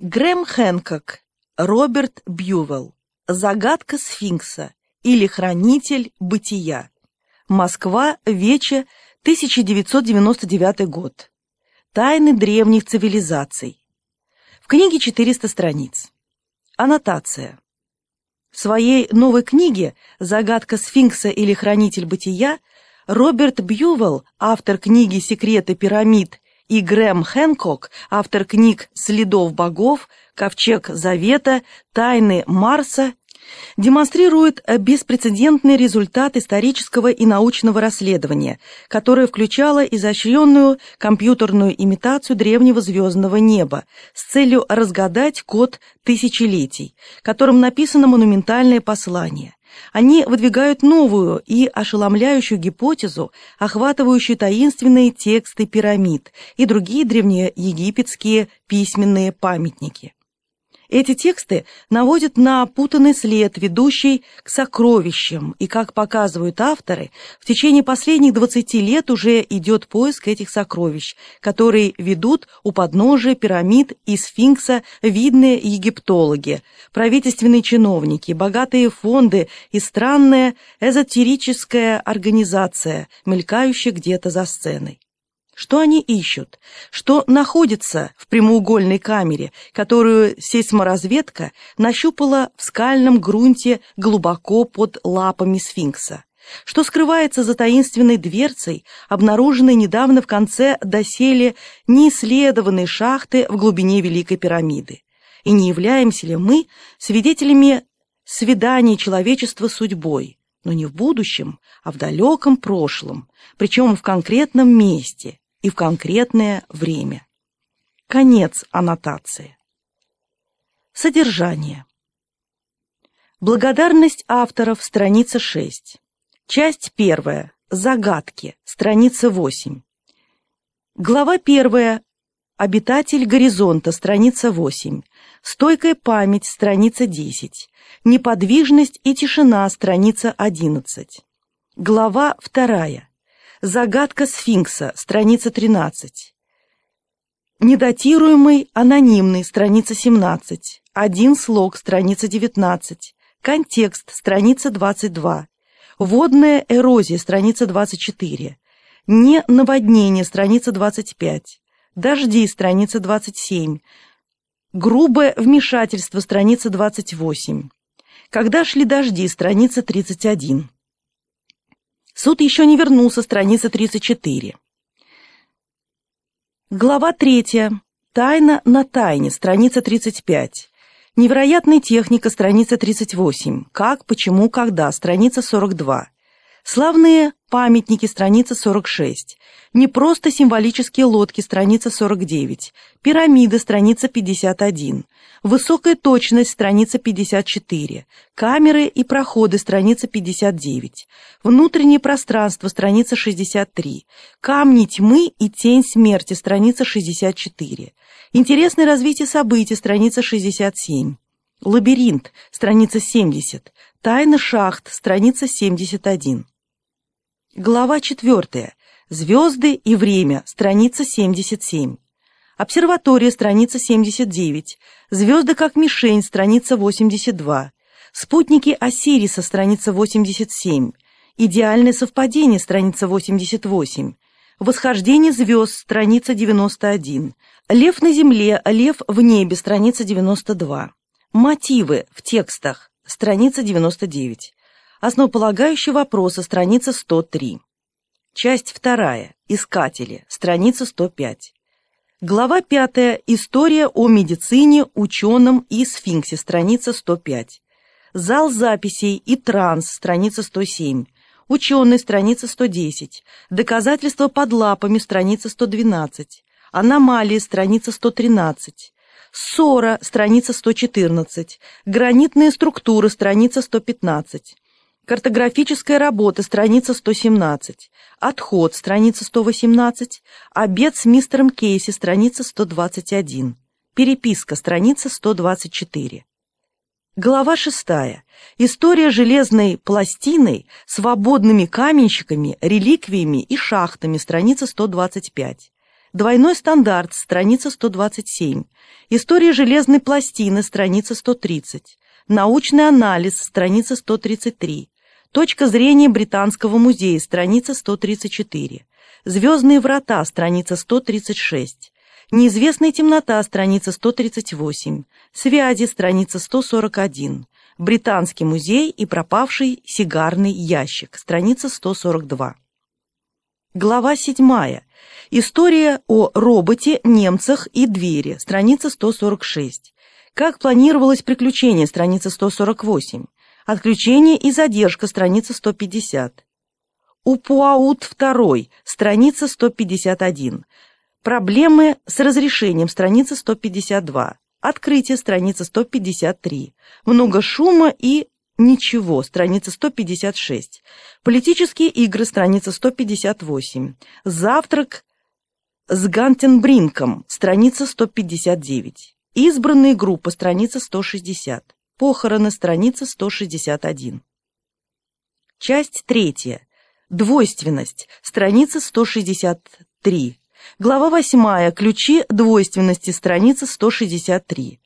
Грэм Хэнкок, Роберт Бьювелл. Загадка сфинкса или хранитель бытия. Москва, Вече, 1999 год. Тайны древних цивилизаций. В книге 400 страниц. Аннотация. В своей новой книге «Загадка сфинкса или хранитель бытия» Роберт Бьювелл, автор книги «Секреты пирамид» и Грэм Хэнкок, автор книг «Следов богов», «Ковчег Завета», «Тайны Марса», демонстрирует беспрецедентный результат исторического и научного расследования, которое включало изощренную компьютерную имитацию древнего звездного неба с целью разгадать код тысячелетий, которым написано монументальное послание. Они выдвигают новую и ошеломляющую гипотезу, охватывающую таинственные тексты пирамид и другие древнеегипетские письменные памятники. Эти тексты наводят на путанный след, ведущий к сокровищам, и, как показывают авторы, в течение последних 20 лет уже идет поиск этих сокровищ, которые ведут у подножия пирамид и сфинкса видные египтологи, правительственные чиновники, богатые фонды и странная эзотерическая организация, мелькающая где-то за сценой. Что они ищут? Что находится в прямоугольной камере, которую сейсморазведка нащупала в скальном грунте глубоко под лапами сфинкса? Что скрывается за таинственной дверцей, обнаруженной недавно в конце доселе неисследованной шахты в глубине Великой пирамиды? И не являемся ли мы свидетелями свидания человечества с судьбой, но не в будущем, а в далеком прошлом, причем в конкретном месте, и в конкретное время. Конец аннотации. Содержание. Благодарность авторов, страница 6. Часть первая. Загадки, страница 8. Глава первая. Обитатель горизонта, страница 8. Стойкая память, страница 10. Неподвижность и тишина, страница 11. Глава вторая. Загадка сфинкса, страница 13. Недатируемый, анонимный, страница 17. Один слог, страница 19. Контекст, страница 22. Водная эрозия, страница 24. Не наводнение, страница 25. Дожди, страница 27. Грубое вмешательство, страница 28. Когда шли дожди, страница 31. Суд еще не вернулся, страница 34. Глава 3. Тайна на тайне, страница 35. Невероятная техника, страница 38. Как, почему, когда, страница 42. Славные памятники, страница 46. Не просто символические лодки, страница 49. Пирамиды, страница 51. Высокая точность, страница 54. Камеры и проходы, страница 59. Внутреннее пространство, страница 63. Камни тьмы и тень смерти, страница 64. Интересное развитие событий, страница 67. Лабиринт, страница 70. Тайна шахт, страница 71. Глава 4. Звезды и время, страница 77. Обсерватория, страница 79. Звезды как мишень, страница 82. Спутники Осириса, страница 87. Идеальное совпадение, страница 88. Восхождение звезд, страница 91. Лев на земле, лев в небе, страница 92. Мотивы в текстах, страница 99. Основополагающие вопросы, страница 103. Часть вторая. Искатели, страница 105. Глава пятая. История о медицине, ученом и сфинксе, страница 105. Зал записей и транс, страница 107. Ученый, страница 110. Доказательства под лапами, страница 112. Аномалии, страница 113. Ссора, страница 114. Гранитные структуры, страница 115. Картографическая работа, страница 117. Отход, страница 118. Обед с мистером Кейси, страница 121. Переписка, страница 124. Глава 6. История железной пластины, свободными каменщиками, реликвиями и шахтами, страница 125. Двойной стандарт, страница 127. История железной пластины, страница 130. Научный анализ, страница 133. Точка зрения Британского музея, страница 134. Звездные врата, страница 136. Неизвестная темнота, страница 138. Связи, страница 141. Британский музей и пропавший сигарный ящик, страница 142. Глава 7. История о роботе, немцах и двери, страница 146. Как планировалось приключение, страница 148. Отключение и задержка, страница 150. Упуаут II, страница 151. Проблемы с разрешением, страница 152. Открытие, страница 153. Много шума и ничего, страница 156. Политические игры, страница 158. Завтрак с Гантенбринком, страница 159. Избранные группы, страница 160. Похороны, страница 161. Часть третья. Двойственность, страница 163. Глава 8. Ключи двойственности, страница 163.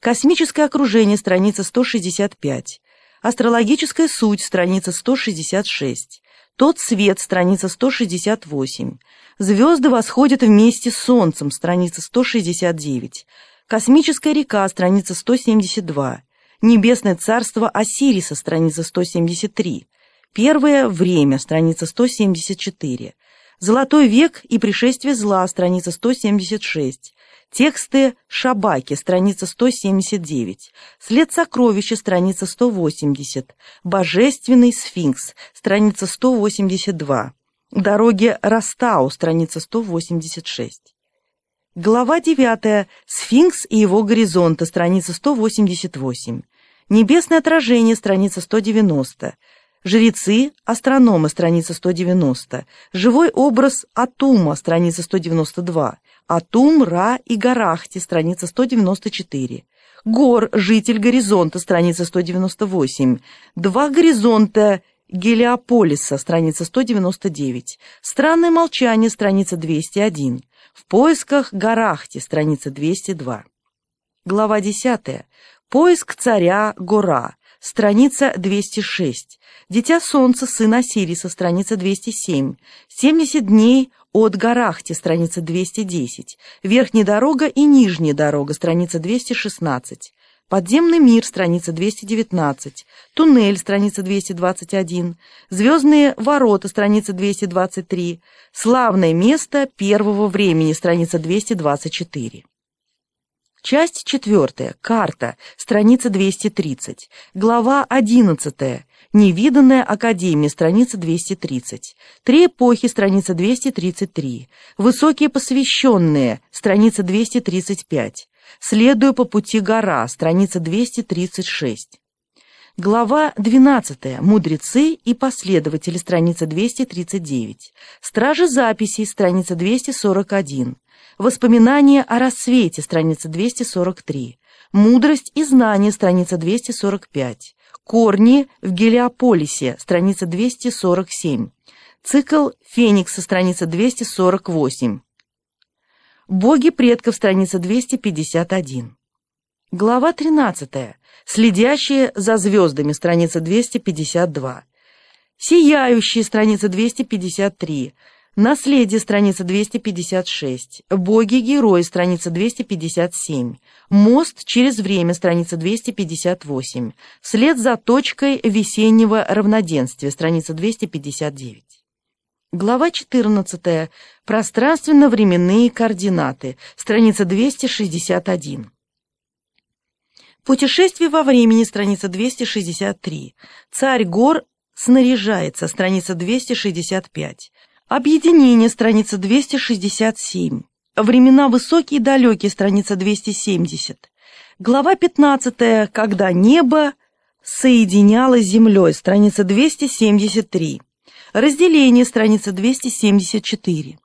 Космическое окружение, страница 165. Астрологическая суть, страница 166. Тот свет, страница 168. Звезды восходят вместе с Солнцем, страница 169. Космическая река, страница 172. Небесное царство Осириса, страница 173. Первое время, страница 174. Золотой век и пришествие зла, страница 176. Тексты Шабаки, страница 179. След сокровища, страница 180. Божественный сфинкс, страница 182. Дороги Растау, страница 186. Глава 9. Сфинкс и его горизонты, страница 188. Небесное отражение, страница 190. Жрецы, астрономы, страница 190. Живой образ Атума, страница 192. Атум, Ра и Гарахти, страница 194. Гор, житель горизонта, страница 198. Два горизонта Гелиополиса, страница 199. Странное молчание, страница 201. В поисках Гарахти, страница 202. Глава 10. Поиск царя Гора, страница 206. Дитя Солнца, сын Осириса, страница 207. 70 дней от Гарахти, страница 210. Верхняя дорога и нижняя дорога, страница 216. Подземный мир, страница 219. Туннель, страница 221. Звездные ворота, страница 223. Славное место первого времени, страница 224. Часть четвертая. Карта. Страница 230. Глава 11. Невиданная Академия, страница 230. Три эпохи, страница 233. Высокие посвященные, страница 235. Следуя по пути гора, страница 236. Глава 12. Мудрецы и последователи, страница 239. Стражи записей, страница 241. Воспоминания о рассвете, страница 243. Мудрость и знание, страница 245. Корни в Гелиополисе, страница 247. Цикл Феникса, страница 248. Боги предков, страница 251. Глава 13. Следящие за звездами, страница 252. Сияющие, страница 253. Наследие, страница 256. Боги-герои, страница 257. Мост через время, страница 258. След за точкой весеннего равноденствия, страница 259. Глава 14. Пространственно-временные координаты, страница 261. Путешествие во времени, страница 263. Царь гор снаряжается, страница 265. Объединение, страница 267. Времена высокие и далекие, страница 270. Глава 15. Когда небо соединялось с землей, страница 273. Разделение, страница 274.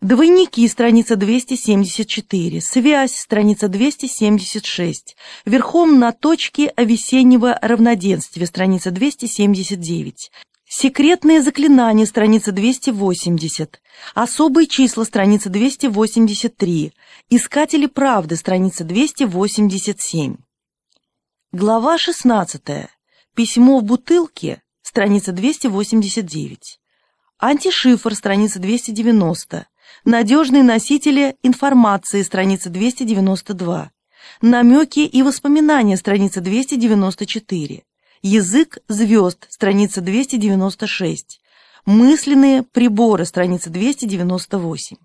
Двойники, страница 274. Связь, страница 276. Верхом на точке весеннего равноденствия, страница 279. Секретные заклинания, страница 280. Особые числа, страница 283. Искатели правды, страница 287. Глава 16. Письмо в бутылке, страница 289. Антишифр, страница 290. Надежные носители информации, страница 292. Намеки и воспоминания, страница 294. Язык звезд, страница 296. Мысленные приборы, страница 298.